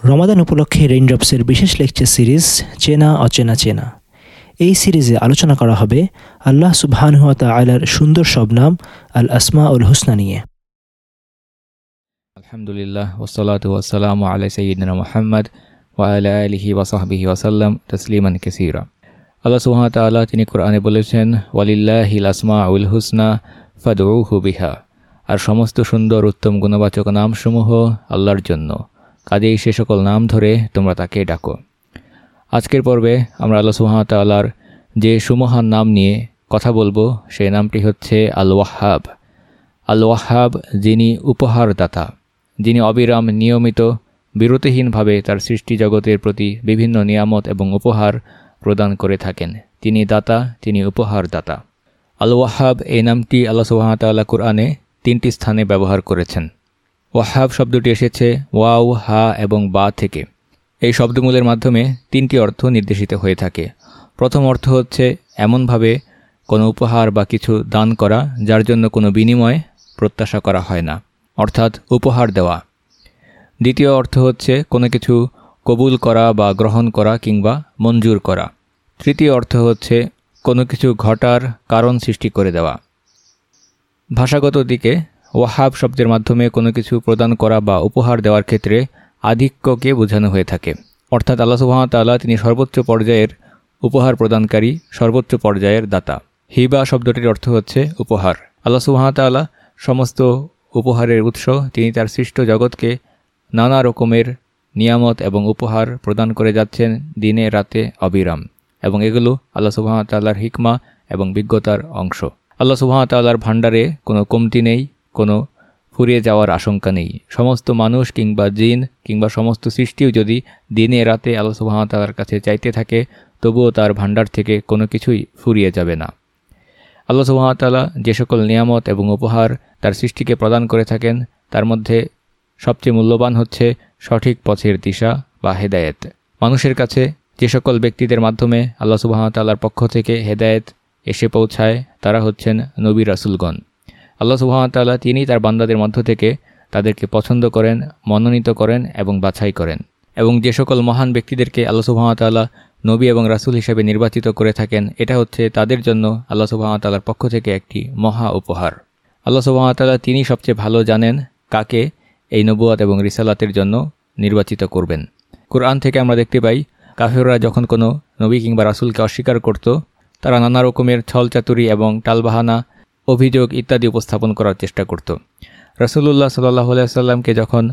রমাদান উপলক্ষে রেইনড্রপসের বিশেষ lecture series চেনা, অচেনা, চেনা। এই সিরিজে আলোচনা করা হবে আল্লাহ সুবহান সুবহানহুয়া তালার সুন্দর সব নাম আল আসমা উল হুসনা নিয়ে। আলহামদুলিল্লাহ ওসলাত ওয়াসালাম আলাই সঈদিনা মোহাম্মদ ওয়ালা আলহি ওয়াসাহবিহি ওয়াসাল্লাম তসলিমান কেসিরা। আল্লাহ সুহাম তাল্লাহ তিনি কোরআনে বলেছেন, ওয়ালিল্লাহিল আসমা উল হুসনা ফাদউহু বিহা। আর সমস্ত সুন্দর, উত্তম, গুণবাচক নামসমূহ আল্লাহর জন্য। কাজেই সে সকল নাম ধরে তোমরা তাকে ডাকো। আজকের পর্বে আমরা আল্লাহ সুহামতাল্লাহর যে সুমহান নাম নিয়ে কথা বলব, সেই নামটি হচ্ছে আল ওয়াহাব আল ওয়াহাব যিনি উপহারদাতা, যিনি অবিরাম নিয়মিত, বিরতিহীনভাবে তার সৃষ্টি জগতের প্রতি বিভিন্ন নিয়ামত এবং উপহার প্রদান করে থাকেন। তিনি দাতা, তিনি উপহার দাতা আল ওয়াহাব এই নামটি আল্লাহ সুহামতাল্লাহ কুরআনে তিনটি স্থানে ব্যবহার করেছেন। ওয়াহাব শব্দটি এসেছে ওয়াও, হা এবং বা থেকে। এই শব্দমূলের মাধ্যমে তিনটি অর্থ নির্দেশিত হয়ে থাকে। প্রথম অর্থ হচ্ছে এমনভাবে কোনো উপহার বা কিছু দান করা, যার জন্য কোনো বিনিময় প্রত্যাশা করা হয় না, অর্থাৎ উপহার দেওয়া। দ্বিতীয় অর্থ হচ্ছে কোনো কিছু কবুল করা বা গ্রহণ করা কিংবা মঞ্জুর করা। তৃতীয় অর্থ হচ্ছে কোনো কিছু ঘটার কারণ সৃষ্টি করে দেওয়া। ভাষাগত দিকে ওয়াহাব শব্দের মাধ্যমে কোনো কিছু প্রদান করা বা উপহার দেওয়ার ক্ষেত্রে আধিক্যকে বোঝানো হয়ে থাকে। অর্থাৎ আল্লাহ সুহামতাল্লাহ তিনি সর্বোচ্চ পর্যায়ের উপহার প্রদানকারী, সর্বোচ্চ পর্যায়ের দাতা। হিবা শব্দটির অর্থ হচ্ছে উপহার। আল্লাহ সুহামতাল্লাহ সমস্ত উপহারের উৎস, তিনি তার সৃষ্ট জগৎকে নানা রকমের নিয়ামত এবং উপহার প্রদান করে যাচ্ছেন দিনে রাতে অবিরাম। এবং এগুলো আল্লাহ সুবাহতাল্লাহর হিকমা এবং বিজ্ঞতার অংশ। আল্লাহ সুবাহতাল্লাহর ভাণ্ডারে কোনো কমতি নেই। কোনো ফুরিয়ে যাওয়ার আশঙ্কা নেই। সমস্ত মানুষ কিংবা জিন কিংবা সমস্ত সৃষ্টিও যদি দিনে রাতে আল্লাহ সুবাহতাল্লার কাছে চাইতে থাকে, তবুও তার ভাণ্ডার থেকে কোনো কিছুই ফুরিয়ে যাবে না। আল্লাহ সুবাহতাল্লাহ যে সকল নিয়ামত এবং উপহার তার সৃষ্টিকে প্রদান করে থাকেন, তার মধ্যে সবচেয়ে মূল্যবান হচ্ছে সঠিক পথের দিশা বা হেদায়েত। মানুষের কাছে যে সকল ব্যক্তিদের মাধ্যমে আল্লাহ সুবাহতাল্লার পক্ষ থেকে হেদায়েত এসে পৌঁছায়, তারা হচ্ছেন নবী রাসুলগণ। আল্লাহ সুবাহতাল্লাহ তিনি তার বান্দাদের মধ্য থেকে তাদেরকে পছন্দ করেন, মনোনীত করেন এবং বাছাই করেন। এবং যে সকল মহান ব্যক্তিদেরকে আল্লাহ সুবাহতাল্লাহ নবী এবং রাসুল হিসেবে নির্বাচিত করে থাকেন, এটা হচ্ছে তাদের জন্য আল্লাহ সুবাহতাল্লার পক্ষ থেকে একটি মহা উপহার। আল্লাহ সুবাহতাল্লাহ তিনি সবচেয়ে ভালো জানেন কাকে এই নবুয়াত এবং রিসালাতের জন্য নির্বাচিত করবেন। কোরআন থেকে আমরা দেখতে পাই, কাফেররা যখন কোনো নবী কিংবা রাসুলকে অস্বীকার করত, তারা নানা রকমের ছলচাতুরি এবং টালবাহানা অভিযোগ ইত্যাদি উপস্থাপন করার চেষ্টা করত। রসুল্লাহ সাল্লাহ সাল্লামকে যখন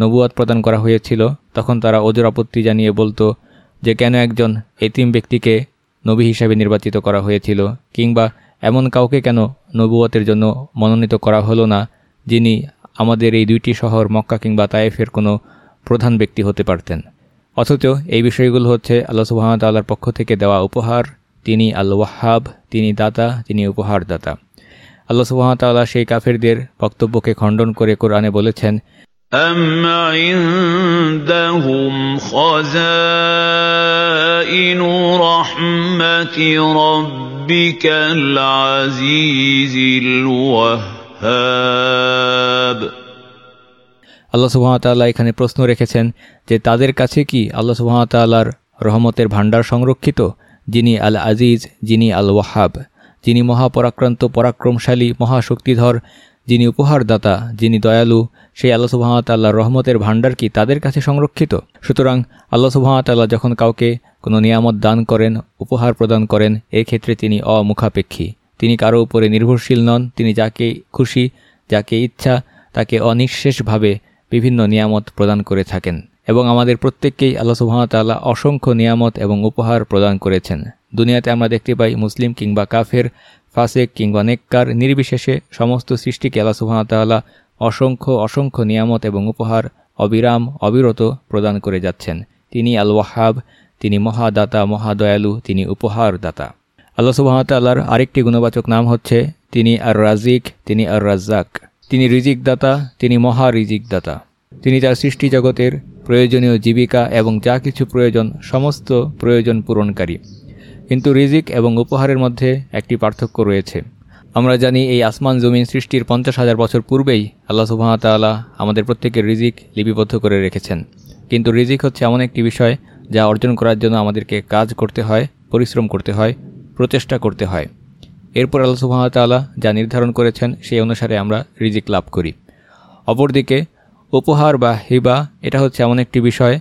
নবুয়াত প্রদান করা হয়েছিল, তখন তারা ওজোর আপত্তি জানিয়ে বলতো যে, কেন একজন এতিম ব্যক্তিকে নবী হিসাবে নির্বাচিত করা হয়েছিল কিংবা এমন কাউকে কেন নবুয়াতের জন্য মনোনীত করা হলো না, যিনি আমাদের এই দুইটি শহর, মক্কা কিংবা তায়েফের কোনো প্রধান ব্যক্তি হতে পারতেন। অথচ এই বিষয়গুলো হচ্ছে আল্লাহ সুবাহতাল্লার পক্ষ থেকে দেওয়া উপহার, তিনি আল ওয়াহাব তিনি দাতা, তিনি উপহার দাতা আল্লাহ সুবাহতাল্লাহ সেই কাফেরদের বক্তব্যকে খণ্ডন করে কোরআনে বলেছেন أم عندهم خزائن رحمة ربك العزيز الوهاب আল্লাহ সুহামতাল্লাহ এখানে প্রশ্ন রেখেছেন যে তাদের কাছে কি আল্লাহ সুহামতাল্লাহর রহমতের ভাণ্ডার সংরক্ষিত যিনি আল আজিজ যিনি আল ওয়াহাব যিনি মহাপরাক্রান্ত, পরাক্রমশালী, মহাশক্তিধর, যিনি উপহারদাতা, যিনি দয়ালু, সেই আল্লাহ সুবাহতাল্লাহর রহমতের ভাণ্ডার কি তাদের কাছে সংরক্ষিত? সুতরাং আল্লাহ সুবাহতাল্লাহ যখন কাউকে কোনো নিয়ামত দান করেন, উপহার প্রদান করেন ক্ষেত্রে তিনি অমুখাপেক্ষী। তিনি কারও উপরে নির্ভরশীল নন, তিনি যাকে খুশি, যাকে ইচ্ছা, তাকে অনিঃশেষভাবে বিভিন্ন নিয়ামত প্রদান করে থাকেন। এবং আমাদের প্রত্যেককেই আল্লাহ সুহামতাল্লাহ অসংখ্য নিয়ামত এবং উপহার প্রদান করেছেন। দুনিয়াতে আমরা দেখতে পাই মুসলিম কিংবা কাফের, ফাসেক কিংবা নেককার, নির্বিশেষে সমস্ত সৃষ্টিকে আল্লাহ সুহামতাল্লাহ অসংখ্য অসংখ্য নিয়ামত এবং উপহার, অবিরাম, অবিরত প্রদান করে যাচ্ছেন। তিনি আল ওয়াহাব তিনি মহাদাতা, মহাদয়ালু, তিনি উপহার দাতা আল্লাহ সুবাহতাল্লাহর আরেকটি গুণবাচক নাম হচ্ছে তিনি আর রাজিক তিনি আর রাজ্জাক তিনি রিজিক দাতা তিনি মহা রিজিক দাতা তিনি তার সৃষ্টি জগতের প্রয়োজনীয় জীবিকা এবং যা কিছু প্রয়োজন, সমস্ত প্রয়োজন পূরণকারী। কিন্তু রিজিক এবং উপহারের মধ্যে একটি পার্থক্য রয়েছে। আমরা জানি এই আসমান জমিন সৃষ্টির পঞ্চাশ হাজার বছর পূর্বেই আল্লাহ সুবাহতাল্লাহ আমাদের প্রত্যেকের রিজিক লিপিবদ্ধ করে রেখেছেন। কিন্তু রিজিক হচ্ছে এমন একটি বিষয় যা অর্জন করার জন্য আমাদেরকে কাজ করতে হয়, পরিশ্রম করতে হয়, প্রচেষ্টা করতে হয়। এরপর আল্লাহ সুহামতাল্লাহ যা নির্ধারণ করেছেন, সেই অনুসারে আমরা রিজিক লাভ করি। অপরদিকে, উপহার বা হিবা, এটা হচ্ছে এমন একটি বিষয়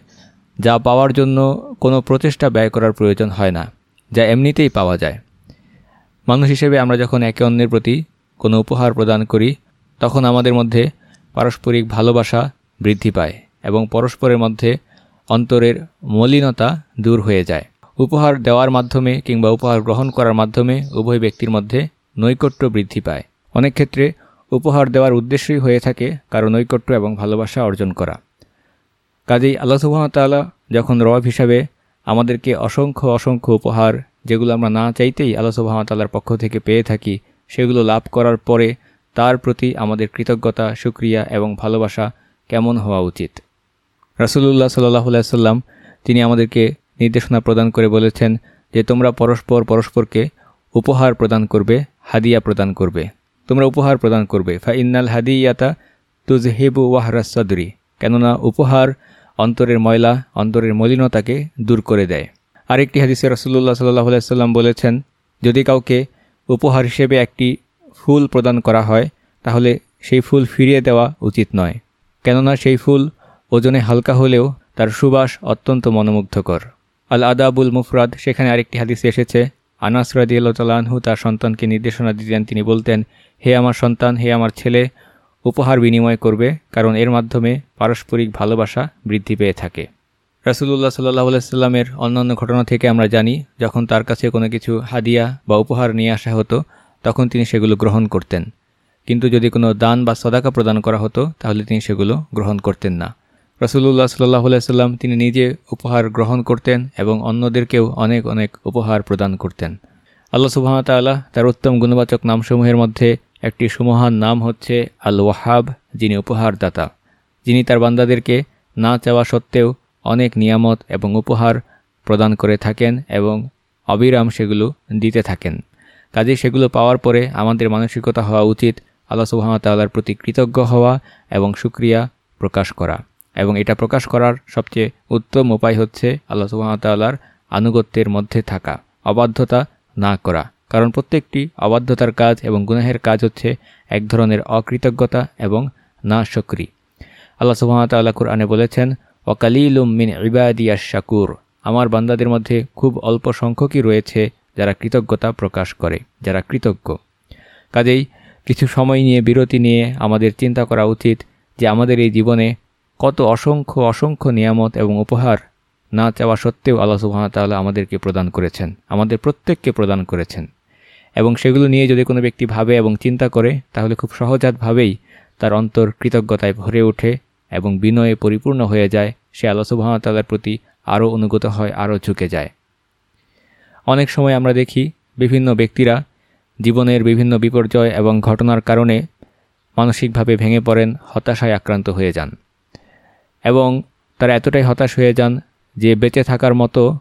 যা পাওয়ার জন্য কোনো প্রচেষ্টা ব্যয় করার প্রয়োজন হয় না। যা এমনিতেই পাওয়া যায়। মানুষ হিসেবে আমরা যখন একে অন্যের প্রতি কোনো উপহার প্রদান করি, তখন আমাদের মধ্যে পারস্পরিক ভালোবাসা বৃদ্ধি পায় এবং পরস্পরের মধ্যে অন্তরের মলিনতা দূর হয়ে যায়। উপহার দেওয়ার মাধ্যমে কিংবা উপহার গ্রহণ করার মাধ্যমে উভয় ব্যক্তির মধ্যে নৈকট্য বৃদ্ধি পায়। অনেক ক্ষেত্রে উপহার দেওয়ার উদ্দেশ্যই হয়ে থাকে কারও নৈকট্য এবং ভালোবাসা অর্জন করা। কাজেই আল্লাহ সুবাহতাল্লাহ যখন রব হিসাবে আমাদেরকে অসংখ্য অসংখ্য উপহার, যেগুলো আমরা না চাইতেই আল্লাহ সুবাহতাল্লার পক্ষ থেকে পেয়ে থাকি, সেগুলো লাভ করার পরে তার প্রতি আমাদের কৃতজ্ঞতা সুক্রিয়া এবং ভালোবাসা কেমন হওয়া উচিত? রাসুলুল্লাহ সাল্লাহ সাল্লাম তিনি আমাদেরকে নির্দেশনা প্রদান করে বলেছেন যে তোমরা পরস্পর পরস্পরকে উপহার প্রদান করবে, হাদিয়া প্রদান করবে। তোমরা উপহার প্রদান করবে। ফা ইন্নাল হাদিয়াতা তুজহেবু ওয়াহরাসদরি কেননা উপহার অন্তরের ময়লা, অন্তরের মলিনতাকে দূর করে দেয়। আরেকটি হাদিসে রসুল্লাহ সাল্লাহ সাল্লাম বলেছেন, যদি কাউকে উপহার হিসেবে একটি ফুল প্রদান করা হয়, তাহলে সেই ফুল ফিরিয়ে দেওয়া উচিত নয়। কেননা সেই ফুল ওজনে হালকা হলেও তার সুবাস অত্যন্ত মনোমুগ্ধকর। আল আদাবুল মুফরাদ সেখানে আরেকটি হাদিসে এসেছে, আনাস রাদিয়াল্লাহু তার সন্তানকে নির্দেশনা দিতেন। তিনি বলতেন, হে আমার সন্তান, হে আমার ছেলে উপহার বিনিময় করবে কারণ এর মাধ্যমে পারস্পরিক ভালোবাসা বৃদ্ধি পেয়ে থাকে। রাসুলুল্লাহ সাল্লাহ সাল্লামের অন্যান্য ঘটনা থেকে আমরা জানি, যখন তার কাছে কোনো কিছু হাদিয়া বা উপহার নিয়ে আসা হতো, তখন তিনি সেগুলো গ্রহণ করতেন। কিন্তু যদি কোনো দান বা সদাকা প্রদান করা হতো, তাহলে তিনি সেগুলো গ্রহণ করতেন না। রসুল্লাহ সাল্লাহ সাল্লাম তিনি নিজে উপহার গ্রহণ করতেন এবং অন্যদেরকেও অনেক অনেক উপহার প্রদান করতেন। আল্লাহ সুবাহতাল্লাহ তার উত্তম গুণবাচক নামসমূহের মধ্যে একটি সুমহান নাম হচ্ছে আল ওয়াহাব যিনি উপহারদাতা। যিনি তার বান্দাদেরকে না চাওয়া সত্ত্বেও অনেক নিয়ামত এবং উপহার প্রদান করে থাকেন এবং অবিরাম সেগুলো দিতে থাকেন। কাজে সেগুলো পাওয়ার পরে আমাদের মানসিকতা হওয়া উচিত, আল্লাহ সুবাহতাল্লার প্রতি কৃতজ্ঞ হওয়া এবং সুক্রিয়া প্রকাশ করা। এবং এটা প্রকাশ করার সবচেয়ে উত্তম উপায় হচ্ছে আল্লাহ সুবাহতাল্লার আনুগত্যের মধ্যে থাকা, অবাধ্যতা না করা। কারণ প্রত্যেকটি অবাধ্যতার কাজ এবং গুনাহের কাজ হচ্ছে এক ধরনের অকৃতজ্ঞতা এবং না সক্রি আল্লাহ সুবাহতাল্লাহ কুরআনে বলেছেন ওকালিলুম মিন ইবাদিয়া শাকুর আমার বান্দাদের মধ্যে খুব অল্প সংখ্যকই রয়েছে যারা কৃতজ্ঞতা প্রকাশ করে, যারা কৃতজ্ঞ। কাজেই কিছু সময় নিয়ে, বিরতি নিয়ে আমাদের চিন্তা করা উচিত যে আমাদের এই জীবনে কত অসংখ্য অসংখ্য নিয়ামত এবং উপহার না চাওয়া সত্ত্বেও আল্লাহ সুবাহতাল্লাহ আমাদেরকে প্রদান করেছেন, আমাদের প্রত্যেককে প্রদান করেছেন। এবং সেগুলো নিয়ে যদি কোনো ব্যক্তি ভাবে এবং চিন্তা করে, তাহলে খুব সহজাতভাবেই তার অন্তর কৃতজ্ঞতায় ভরে ওঠে এবং বিনয়ে পরিপূর্ণ হয়ে যায়। সে আল্লাহ সুবাহতাল্লার প্রতি আরও অনুগত হয়, আরও ঝুঁকে যায়। অনেক সময় আমরা দেখি বিভিন্ন ব্যক্তিরা জীবনের বিভিন্ন বিপর্যয় এবং ঘটনার কারণে মানসিকভাবে ভেঙে পড়েন, হতাশায় আক্রান্ত হয়ে যান এবং তারা এতটাই হতাশ হয়ে যান যে বেঁচে থাকার মতো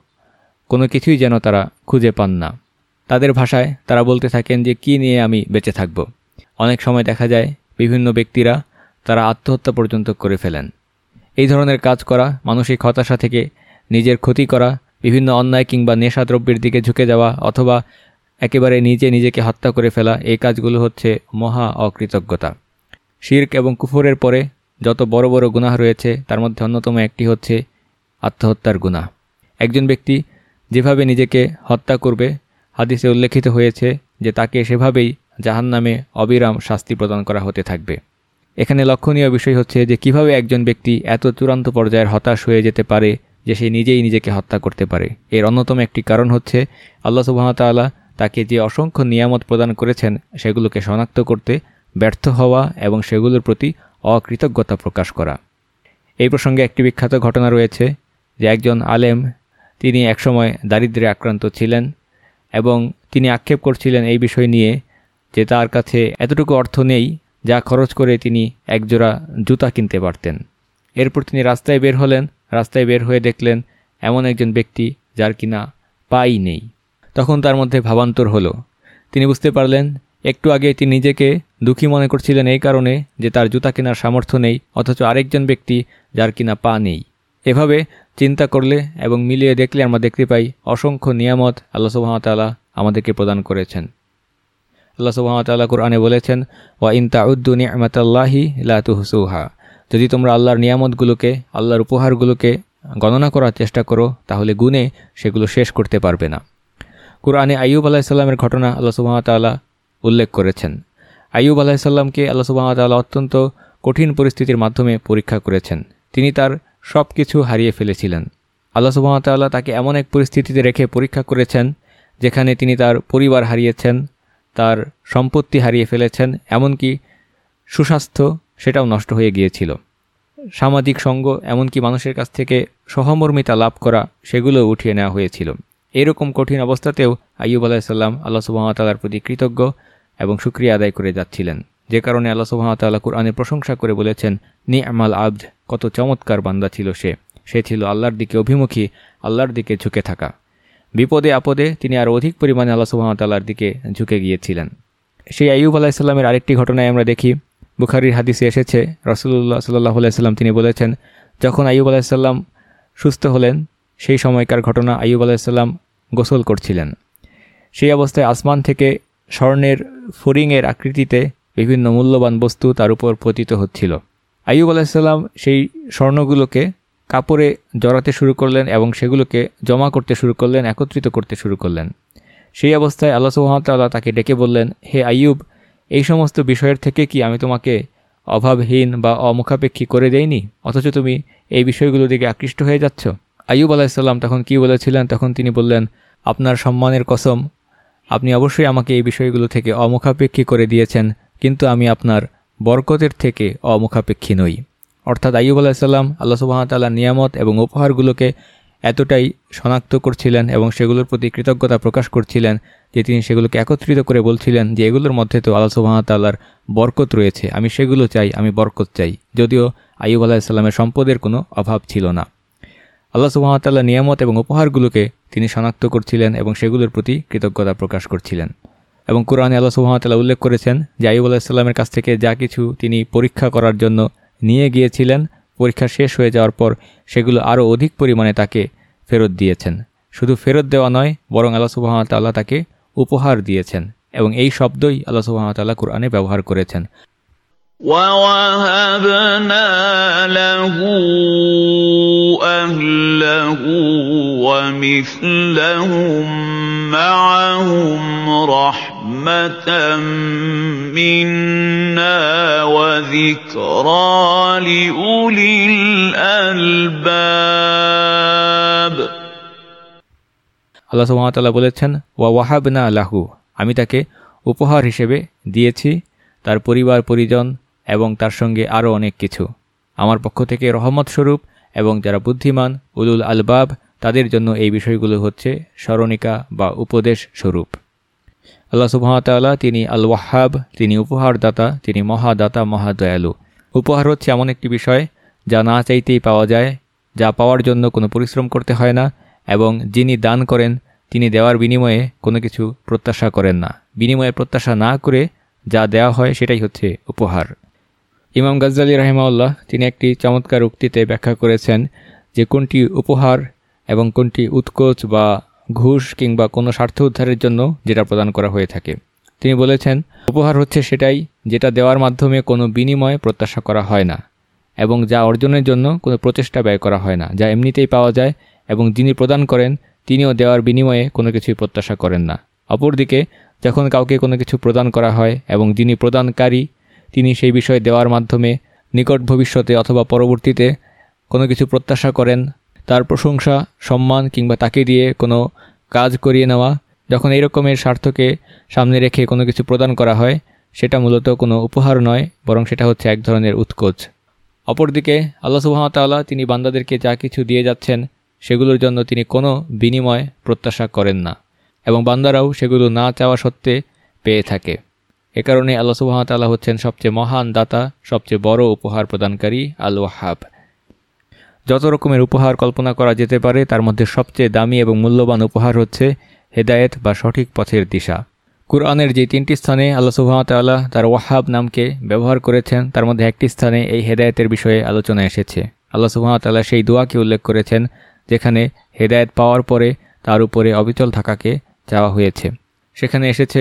কোনো কিছুই যেন তারা খুঁজে পান না। তাদের ভাষায় তারা বলতে থাকেন যে, কি নিয়ে আমি বেঁচে থাকব? অনেক সময় দেখা যায়, বিভিন্ন ব্যক্তিরা তারা আত্মহত্যা পর্যন্ত করে ফেলেন। এই ধরনের কাজ করা, মানসিক হতাশা থেকে নিজের ক্ষতি করা, বিভিন্ন অন্যায় কিংবা নেশাদ্রব্যের দিকে ঝুঁকে যাওয়া অথবা একেবারে নিজে নিজেকে হত্যা করে ফেলা, এই কাজগুলো হচ্ছে মহা অকৃতজ্ঞতা। শির্ক এবং কুফরের পরে যত বড় বড় গুনাহ রয়েছে, তার মধ্যে অন্যতম একটি হচ্ছে আত্মহত্যার গুনাহ। একজন ব্যক্তি যেভাবে নিজেকে হত্যা করবে হাদিসে উল্লেখিত হয়েছে যে তাকে সেভাবেই জাহান নামে অবিরাম শাস্তি প্রদান করা হতে থাকবে। এখানে লক্ষণীয় বিষয় হচ্ছে যে কীভাবে একজন ব্যক্তি এত চূড়ান্ত পর্যায়ের হতাশ হয়ে যেতে পারে যে সে নিজেই নিজেকে হত্যা করতে পারে। এর অন্যতম একটি কারণ হচ্ছে আল্লাহ সুবাহতাল্লাহ তাকে যে অসংখ্য নিয়ামত প্রদান করেছেন, সেগুলোকে শনাক্ত করতে ব্যর্থ হওয়া এবং সেগুলোর প্রতি অকৃতজ্ঞতা প্রকাশ করা। এই প্রসঙ্গে একটি বিখ্যাত ঘটনা রয়েছে যে একজন আলেম, তিনি একসময় দারিদ্র্যে আক্রান্ত ছিলেন। এবং তিনি আক্ষেপ করছিলেন এই বিষয় নিয়ে যে তার কাছে এতটুকু অর্থ নেই যা খরচ করে তিনি একজোড়া জুতা কিনতে পারতেন। এরপর তিনি রাস্তায় বের হলেন, রাস্তায় বের হয়ে দেখলেন এমন একজন ব্যক্তি যার কিনা পাই নেই। তখন তার মধ্যে ভাবান্তর হলো। তিনি বুঝতে পারলেন, একটু আগে তিনি নিজেকে দুঃখী মনে করছিলেন এই কারণে যে তার জুতা কেনার সামর্থ্য নেই, অথচ আরেকজন ব্যক্তি যার কিনা পা নেই। এভাবে চিন্তা করলে এবং মিলিয়ে দেখলে আমরা দেখতে পাই অসংখ্য নিয়ামত আল্লাহ সুবাহতাল্লাহ আমাদেরকে প্রদান করেছেন। আল্লাহ সুবাহতাল্লাহ কুরআনে বলেছেন, ওয়া ইনতা উদ্দু নিয়ামতাল্লাহি লাতুহসুহা যদি তোমরা আল্লাহর নিয়ামতগুলোকে, আল্লাহর উপহারগুলোকে গণনা করার চেষ্টা করো, তাহলে গুণে সেগুলো শেষ করতে পারবে না। কুরআনে আইয়ুব আলাহিসাল্লামের ঘটনা আল্লাহ সুবাহতাল্লাহ উল্লেখ করেছেন। আইয়ুব আলাহিসাল্লামকে আল্লাহ সুবাহতাল্লাহ অত্যন্ত কঠিন পরিস্থিতির মাধ্যমে পরীক্ষা করেছেন। তিনি তার সব কিছু হারিয়ে ফেলেছিলেন। আল্লাহ সুবাহতাল্লাহ তাকে এমন এক পরিস্থিতিতে রেখে পরীক্ষা করেছেন, যেখানে তিনি তার পরিবার হারিয়েছেন, তার সম্পত্তি হারিয়ে ফেলেছেন, এমনকি সুস্বাস্থ্য সেটাও নষ্ট হয়ে গিয়েছিল। সামাজিক সঙ্গ, এমনকি মানুষের কাছ থেকে সহমর্মিতা লাভ করা সেগুলো উঠিয়ে নেওয়া হয়েছিল। এরকম কঠিন অবস্থাতেও আইয়ুব আলাহিসাল্লাম আল্লাহ সুবাহতাল্লার প্রতি কৃতজ্ঞ এবং সুক্রিয়া আদায় করে যাচ্ছিলেন। যে কারণে আল্লাহ সুবাহতাল্লাহ কুরআনের প্রশংসা করে বলেছেন নি আমাল আব্দ কত চমৎকার বান্দা ছিল সে। সে ছিল আল্লাহর দিকে অভিমুখী, আল্লাহর দিকে ঝুঁকে থাকা। বিপদে আপদে তিনি আরও অধিক পরিমাণে আল্লাহ সুবাহতাল্লাহর দিকে ঝুঁকে গিয়েছিলেন। সেই আইয়ুব আলাহিসাল্লামের আরেকটি ঘটনায় আমরা দেখি, বুখারির হাদিসে এসেছে রসুল্লাহ সাল্লাহ আলাইসাল্লাম তিনি বলেছেন, যখন আইয়ুব আলাহিসাল্লাম সুস্থ হলেন, সেই সময়কার ঘটনা আইয়ুব আলাহিসাল্লাম গোসল করছিলেন। সেই অবস্থায় আসমান থেকে স্বর্ণের ফরিংয়ের আকৃতিতে বিভিন্ন মূল্যবান বস্তু তার উপর পতিত হচ্ছিল। আইয়ুব আলাহিসাল্লাম সেই স্বর্ণগুলোকে কাপড়ে জড়াতে শুরু করলেন এবং সেগুলোকে জমা করতে শুরু করলেন, একত্রিত করতে শুরু করলেন। সেই অবস্থায় আল্লাহ সুহামতাল্লাহ তাকে ডেকে বললেন, হে আইয়ুব, এই সমস্ত বিষয়ের থেকে কি আমি তোমাকে অভাবহীন বা অমুখাপেক্ষী করে দেইনি? অথচ তুমি এই বিষয়গুলো দিকে আকৃষ্ট হয়ে যাচ্ছ? আইয়ুব আলাহিসাল্লাম তখন কি বলেছিলেন? তখন তিনি বললেন, আপনার সম্মানের কসম, আপনি অবশ্যই আমাকে এই বিষয়গুলো থেকে অমুখাপেক্ষী করে দিয়েছেন। কিন্তু আমি আপনার বরকতের থেকে অমুখাপেক্ষী নই। অর্থাৎ আইয়ুব আলাহিসাল্লাম আল্লাহ সুবাহতাল্লাহ নিয়ামত এবং উপহারগুলোকে এতটাই শনাক্ত করছিলেন এবং সেগুলোর প্রতি কৃতজ্ঞতা প্রকাশ করছিলেন যে তিনি সেগুলোকে একত্রিত করে বলছিলেন যে এগুলোর মধ্যে তো আল্লাহ সুবাহতাল্লাহর বরকত রয়েছে। আমি সেগুলো চাই, আমি বরকত চাই। যদিও আইয়ুব আলাহিসাল্লামের সম্পদের কোনো অভাব ছিল না। আল্লাহ সুবাহতাল্লাহ নিয়ামত এবং উপহারগুলোকে তিনি শনাক্ত করছিলেন এবং সেগুলোর প্রতি কৃতজ্ঞতা প্রকাশ করছিলেন। এবং কোরআনে আল্লাহ সুহামতাল্লাহ উল্লেখ করেছেন যে আইব আলাহিসাল্লামের কাছ থেকে যা কিছু তিনি পরীক্ষা করার জন্য নিয়ে গিয়েছিলেন, পরীক্ষা শেষ হয়ে যাওয়ার পর সেগুলো আরও অধিক পরিমাণে তাকে ফেরত দিয়েছেন। শুধু ফেরত দেওয়া নয়, বরং আল্লাহ সুবাহতাল্লাহ তাকে উপহার দিয়েছেন এবং এই শব্দই আল্লাহ সুবাহতাল্লাহ কোরআনে ব্যবহার করেছেন। وَوَهَبْنَا لَهُ أَهْلَهُ وَمِثْلَهُم مَّعَهُمْ رَحْمَةً مِّنَّا وَذِكْرَىٰ لِأُولِي الْأَلْبَابِ আল্লাহ সুবাহতাল্লাহ বলেছেন ওয়া ওয়াহাবনা আল্লাহু আমি তাকে উপহার হিসেবে দিয়েছি তার পরিবার পরিজন এবং তার সঙ্গে আরও অনেক কিছু। আমার পক্ষ থেকে রহমত স্বরূপ এবং যারা বুদ্ধিমান, উলুল আলবাব, তাদের জন্য এই বিষয়গুলো হচ্ছে স্মরণিকা বা উপদেশ স্বরূপ। আল্লাহ সুবাহতাল্লাহ তিনি আল ওয়াহাব তিনি উপহারদাতা, তিনি মহাদাতা, মহাদয়ালু। উপহার হচ্ছে এমন একটি বিষয় যা না চাইতেই পাওয়া যায়, যা পাওয়ার জন্য কোনো পরিশ্রম করতে হয় না এবং যিনি দান করেন, তিনি দেওয়ার বিনিময়ে কোনো কিছু প্রত্যাশা করেন না। বিনিময়ে প্রত্যাশা না করে যা দেওয়া হয় সেটাই হচ্ছে উপহার। ইমাম গাজ্জালি রাহিমাউল্লাহ তিনি একটি চমৎকার উক্তিতে ব্যাখ্যা করেছেন যে কোনটি উপহার এবং কোনটি উৎকোচ বা ঘুষ কিংবা কোনো স্বার্থ উদ্ধারের জন্য যেটা প্রদান করা হয়ে থাকে। তিনি বলেছেন, উপহার হচ্ছে সেটাই যেটা দেওয়ার মাধ্যমে কোনো বিনিময় প্রত্যাশা করা হয় না এবং যা অর্জনের জন্য কোনো প্রচেষ্টা ব্যয় করা হয় না, যা এমনিতেই পাওয়া যায় এবং যিনি প্রদান করেন, তিনিও দেওয়ার বিনিময়ে কোনো কিছুই প্রত্যাশা করেন না। অপরদিকে, যখন কাউকে কোনো কিছু প্রদান করা হয় এবং যিনি প্রদানকারী তিনি সেই বিষয় দেওয়ার মাধ্যমে নিকট ভবিষ্যতে অথবা পরবর্তীতে কোনো কিছু প্রত্যাশা করেন, তার প্রশংসা, সম্মান কিংবা তাকে দিয়ে কোনো কাজ করিয়ে নেওয়া, যখন এই রকমের স্বার্থকে সামনে রেখে কোনো কিছু প্রদান করা হয়, সেটা মূলত কোনো উপহার নয়, বরং সেটা হচ্ছে এক ধরনের উৎকোচ। অপরদিকে আল্লাহ সুহামতাল্লাহ তিনি বান্দাদেরকে যা কিছু দিয়ে যাচ্ছেন, সেগুলোর জন্য তিনি কোনো বিনিময় প্রত্যাশা করেন না এবং বান্দারাও সেগুলো না চাওয়া সত্ত্বে পেয়ে থাকে। এ কারণে আল্লাহ সুবাহতাল্লাহ হচ্ছেন সবচেয়ে মহান দাতা, সবচেয়ে বড় উপহার প্রদানকারী আল ওয়াহাব যত রকমের উপহার কল্পনা করা যেতে পারে, তার মধ্যে সবচেয়ে দামি এবং মূল্যবান উপহার হচ্ছে হেদায়েত বা সঠিক পথের দিশা। কুরআনের যে তিনটি স্থানে আল্লাহ সুবাহতাল্লাহ তার ওয়াহাব নামকে ব্যবহার করেছেন, তার মধ্যে একটি স্থানে এই হেদায়েতের বিষয়ে আলোচনা এসেছে। আল্লাহ সুহামতাল্লাহ সেই দোয়াকে উল্লেখ করেছেন, যেখানে হেদায়েত পাওয়ার পরে তার উপরে অবিচল থাকাকে চাওয়া হয়েছে। সেখানে এসেছে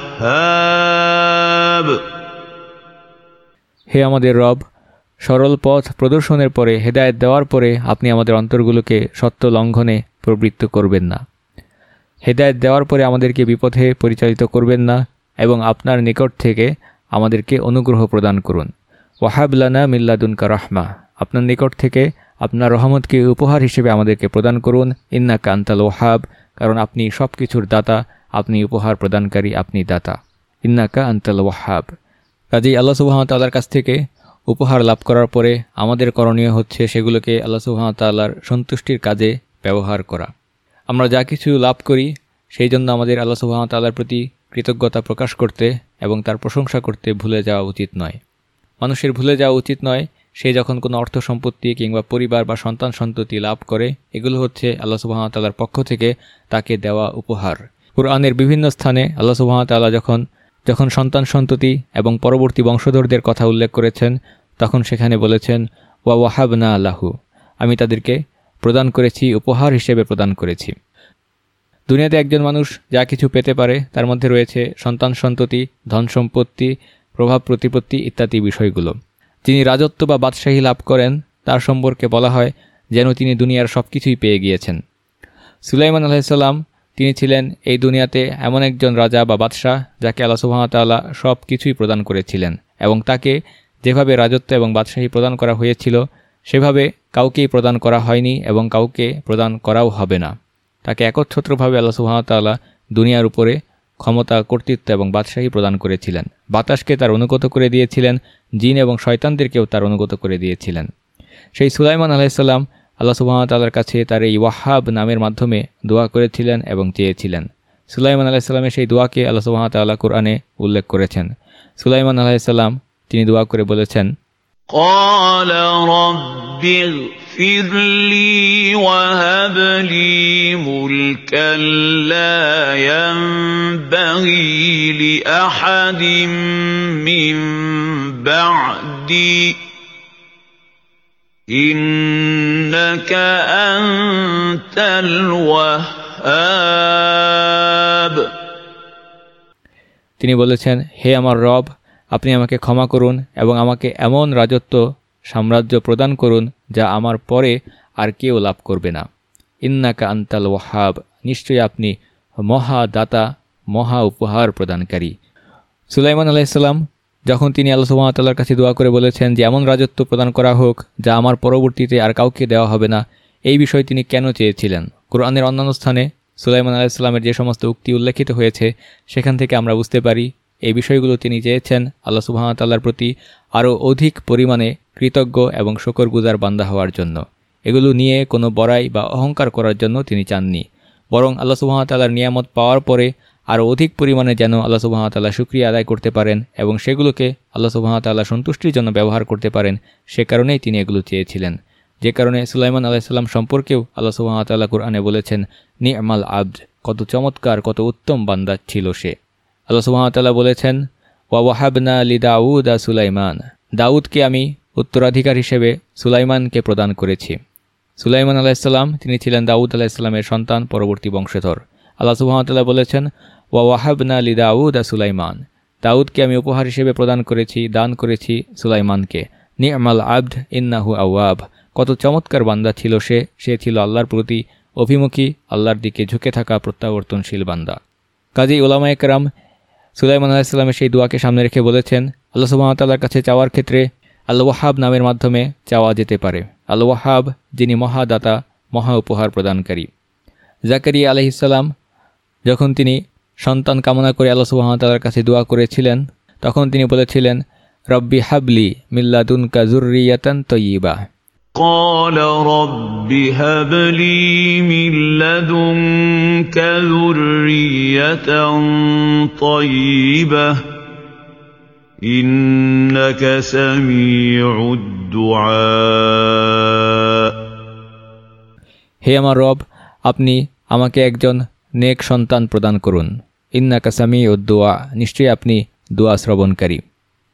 হে আমাদের রব, সরল পথ প্রদর্শনের পরে, হেদায়েত দেওয়ার পরে, আপনি আমাদের অন্তরগুলোকে সত্য লঙ্ঘনে প্রবৃত্ত করবেন না। হেদায়েত দেওয়ার পরে আমাদেরকে বিপথে পরিচালিত করবেন না এবং আপনার নিকট থেকে আমাদেরকে অনুগ্রহ প্রদান করুন। ওয়াহাবলানা মিল্লাদুনকা রহমা। আপনার নিকট থেকে আপনার রহমতকে উপহার হিসেবে আমাদেরকে প্রদান করুন। ইন্না কান্তাল ওহাব কারণ আপনি সব কিছুর দাতা আপনি উপহার প্রদানকারী, আপনি দাতা। ইন্নাকা আন্তাল ওয়াহাব। কাজেই আল্লাহ সুবাহতাল্লার কাছ থেকে উপহার লাভ করার পরে আমাদের করণীয় হচ্ছে সেগুলোকে আল্লাহ সুবাহতাল্লার সন্তুষ্টির কাজে ব্যবহার করা। আমরা যা কিছু লাভ করি, সেই জন্য আমাদের আল্লাহ সুবাহতাল্লার প্রতি কৃতজ্ঞতা প্রকাশ করতে এবং তার প্রশংসা করতে ভুলে যাওয়া উচিত নয়। মানুষের ভুলে যাওয়া উচিত নয়, সে যখন কোনো অর্থ সম্পত্তি কিংবা পরিবার বা সন্তান সন্ততি লাভ করে, এগুলো হচ্ছে আল্লাহ সুবাহতাল্লার পক্ষ থেকে তাকে দেওয়া উপহার। কুরআনের বিভিন্ন স্থানে আল্লাহ সুবাহতাল্লাহ যখন যখন সন্তান সন্ততি এবং পরবর্তী বংশধরদের কথা উল্লেখ করেছেন, তখন সেখানে বলেছেন, ওয়া ওয়াহাবনা আল্লাহু আমি তাদেরকে প্রদান করেছি, উপহার হিসেবে প্রদান করেছি। দুনিয়াতে একজন মানুষ যা কিছু পেতে পারে, তার মধ্যে রয়েছে সন্তান সন্ততি, ধন সম্পত্তি, প্রভাব প্রতিপত্তি ইত্যাদি বিষয়গুলো। যিনি রাজত্ব বা বাদশাহী লাভ করেন, তার সম্পর্কে বলা হয় যেন তিনি দুনিয়ার সব কিছুই পেয়ে গিয়েছেন। সুলাইমান আলাইসাল্লাম তিনি ছিলেন এই দুনিয়াতে এমন একজন রাজা বা বাদশাহ যাকে আল্লাহ সুহামতাল্লাহ সব কিছুই প্রদান করেছিলেন এবং তাকে যেভাবে রাজত্ব এবং বাদশাহী প্রদান করা হয়েছিল, সেভাবে কাউকেই প্রদান করা হয়নি এবং কাউকে প্রদান করাও হবে না। তাকে একচ্ছত্রভাবে আল্লাহ সুহামতাল্লাহ দুনিয়ার উপরে ক্ষমতা, কর্তৃত্ব এবং বাদশাহী প্রদান করেছিলেন। বাতাসকে তার অনুগত করে দিয়েছিলেন, জিন এবং শয়তানদেরকেও তার অনুগত করে দিয়েছিলেন। সেই সুলাইমান আলাইসাল্লাম আল্লাহ সুবাহতাল্লার কাছে তার এই ওয়াহাব নামের মাধ্যমে দোয়া করেছিলেন এবং চেয়েছিলেন সুলাইমান আলাহিসাল্লামের সেই দোয়াকে আল্লাহ সুবাহতাল্লাহ কোরআনে উল্লেখ করেছেন সুলাইমান আলাহিসাল্লাম তিনি দোয়া করে বলেছেন قال رب اغفر لي وهب لي ملكا لا ينبغي لأحد من بعدي إنك أنت الوهاب তিনি বলেছেন হে আমার রব আপনি আমাকে ক্ষমা করুন এবং আমাকে এমন রাজত্ব সাম্রাজ্য প্রদান করুন যা আমার পরে আর কেউ লাভ করবে না ইন্নাকা আন্তাল ওয়াহাব নিশ্চয়ই আপনি মহাদাতা মহা উপহার প্রদানকারী সুলাইমান আলাইসাল্লাম যখন তিনি আল্লাহ সুবাহতাল্লার কাছে দোয়া করে বলেছেন যে, এমন রাজত্ব প্রদান করা হোক যা আমার পরবর্তীতে আর কাউকে দেওয়া হবে না। এই বিষয় তিনি কেন চেয়েছিলেন? কোরআনের অন্যান্য স্থানে সুলাইমান আলাইসাল্লামের যে সমস্ত উক্তি উল্লেখিত হয়েছে, সেখান থেকে আমরা বুঝতে পারি এই বিষয়গুলো তিনি চেয়েছেন আল্লাহ সুবাহতাল্লার প্রতি আরও অধিক পরিমাণে কৃতজ্ঞ এবং শকর গুজার বান্দা হওয়ার জন্য। এগুলো নিয়ে কোনো বড়াই বা অহংকার করার জন্য তিনি চাননি। বরং আল্লাহ সুবাহতাল্লার নিয়ামত পাওয়ার পরে আরও অধিক পরিমাণে যেন আল্লাহ সুবাহতাল্লাহ সুক্রিয়া আদায় করতে পারেন এবং সেগুলোকে আল্লাহ সুবাহতাল্লাহ সন্তুষ্টির জন্য ব্যবহার করতে পারেন, সে কারণেই তিনি এগুলো চেয়েছিলেন। যে কারণে সুলাইমান আলাইসাল্লাম সম্পর্কেও আল্লাহ সুবাহতাল্লাহ কুরআনে বলেছেন নি আমাল আব্দ কত চমৎকার, কত উত্তম বান্দা ছিল সে। আল্লাহ সুবাহতাল্লাহ বলেছেন, ওয়া ওয়াহাবনা লি দাউদ আ সুলাইমান দাউদকে আমি উত্তরাধিকার হিসেবে সুলাইমানকে প্রদান করেছি। সুলাইমান আলাইসাল্লাম তিনি ছিলেন দাউদ আলাইসাল্লামের সন্তান, পরবর্তী বংশধর। আল্লাহ সুবাহতাল্লাহ বলেছেন, ওয়া ওয়াহাবনা লি দাউদ আ সুলাইমান। দাউদকে আমি উপহার হিসেবে প্রদান করেছি, দান করেছি সুলাইমানকে। নি আমাল আব্দ ইন্নাহু আওয়াব। কত চমৎকার বান্দা ছিল সে সে ছিল আল্লাহর প্রতি অভিমুখী, আল্লাহর দিকে ঝুঁকে থাকা প্রত্যাবর্তনশীল বান্দা। কাজী ওলামা একরাম সুলাইমান আলাহিসাল্লামের সেই দোয়াকে সামনে রেখে বলেছেন, আল্লাহ সুবাহতাল্লার কাছে চাওয়ার ক্ষেত্রে আল্লাহ ওয়াহাব নামের মাধ্যমে চাওয়া যেতে পারে। আল্লাহ ওয়াহাব যিনি মহাদাতা, মহা উপহার প্রদানকারী। জাকারিয়া আলহিসাল্লাম যখন তিনি সন্তান কামনা করে আল্লাহ সুবাহতাল্লার কাছে দোয়া করেছিলেন তখন তিনি বলেছিলেন রব্বি হাবলি মিল্লাদুন কাজুরিয়াতান তৈবা قال رب هب لي من لدنك ذرية طيبة إنك سميع الدعاء হে আমার রব আপনি আমাকে একজন নেক সন্তান প্রদান করুন ইন্না কাসামি ও দোয়া নিশ্চয়ই আপনি দোয়া শ্রবণকারী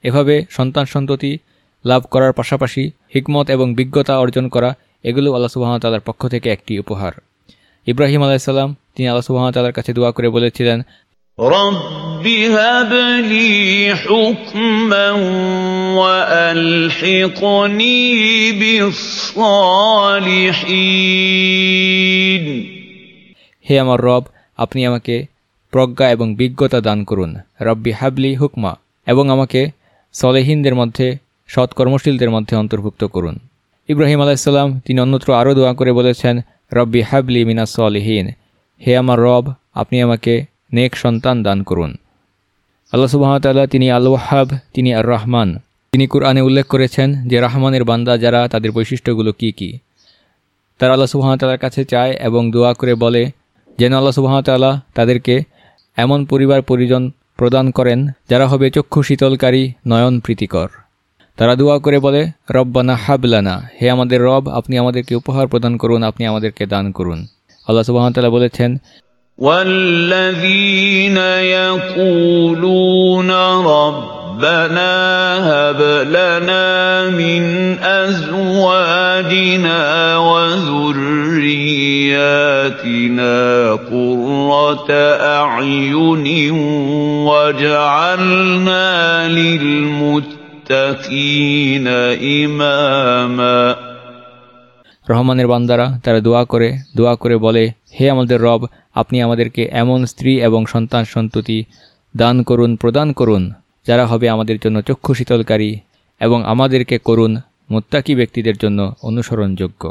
এভাবে সন্তান সন্ততি লাভ করার পাশাপাশি হিকমত এবং বিজ্ঞতা অর্জন করা এগুলো আল্লাহ সুবাহতাল্লার পক্ষ থেকে একটি উপহার ইব্রাহিম আলাইসাল্লাম তিনি আল্লাহ সুবাহতাল্লার কাছে দোয়া করে বলেছিলেন رب هب لي حكما وألحقني بالصالحين হে আমার রব, আপনি আমাকে প্রজ্ঞা এবং বিজ্ঞতা দান করুন। রব্বি হাবলি হুকমা, এবং আমাকে সলেহিনদের মধ্যে সৎ কর্মশীলদের মধ্যে অন্তর্ভুক্ত করুন। ইব্রাহিম আলাইসাল্লাম তিনি অন্যত্র আরও দোয়া করে বলেছেন, রব্বি হাবলি মিনা সলেহীন। হে আমার রব, আপনি আমাকে নেক সন্তান দান করুন। আল্লাহ সুবাহতাল্লাহ তিনি আল ওয়াহাব তিনি আর রহমান তিনি কুরআনে উল্লেখ করেছেন যে রহমানের বান্দা যারা, তাদের বৈশিষ্ট্যগুলো কি কি? তারা আল্লাহ সুবাহতাল্লার কাছে চায় এবং দোয়া করে বলে যেন আল্লাহ সুবাহতাল্লাহ তাদেরকে এমন পরিবার পরিজন প্রদান করেন যারা হবে চক্ষু শীতলকারী নয়ন প্রীতিকর তারা দোয়া করে বলে রব্বানা হাবলানা হে আমাদের রব আপনি আমাদেরকে উপহার প্রদান করুন আপনি আমাদেরকে দান করুন আল্লাহ সুবাহতাল্লাহ বলেছেন والذين يقولون ربنا هب لنا من أزواجنا وذرياتنا قرة أعين واجعلنا للمتقين إماماً রহমানের বান্দারা তারা দোয়া করে দোয়া করে বলে হে আমাদের রব আপনি আমাদেরকে এমন স্ত্রী এবং সন্তান সন্ততি দান করুন প্রদান করুন যারা হবে আমাদের জন্য চক্ষু শীতলকারী এবং আমাদেরকে করুন মোত্তাকি ব্যক্তিদের জন্য অনুসরণযোগ্য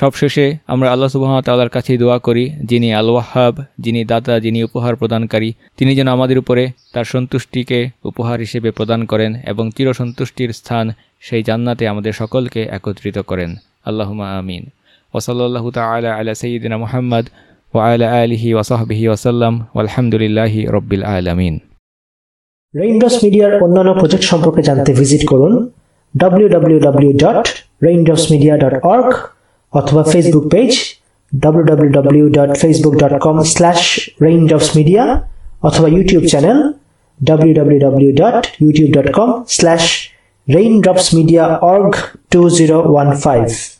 সবশেষে আমরা আল্লাহ সুবাহতাল্লার কাছেই দোয়া করি, যিনি আল ওয়াহাব যিনি দাতা, যিনি উপহার প্রদানকারী, তিনি যেন আমাদের উপরে তার সন্তুষ্টিকে উপহার হিসেবে প্রদান করেন এবং চিরসন্তুষ্টির স্থান সেই জান্নাতে আমাদের সকলকে একত্রিত করেন। আল্লাহুমা আমিন। ওসল্লাহ তালা আলা সঈদিনা মোহাম্মদ ও আলা আলহি ওসাহবিহি ওসাল্লাম আলহামদুলিল্লাহি রব্বিল আলমিন। রেইনড্রপস মিডিয়ার অন্যান্য প্রজেক্ট সম্পর্কে জানতে ভিজিট করুন www.raindropsmedia.org অথবা ফেসবুক পেজ www.facebook.com/raindropsmedia অথবা ইউটিউব চ্যানেল www.youtube.com/raindropsmediaorg2015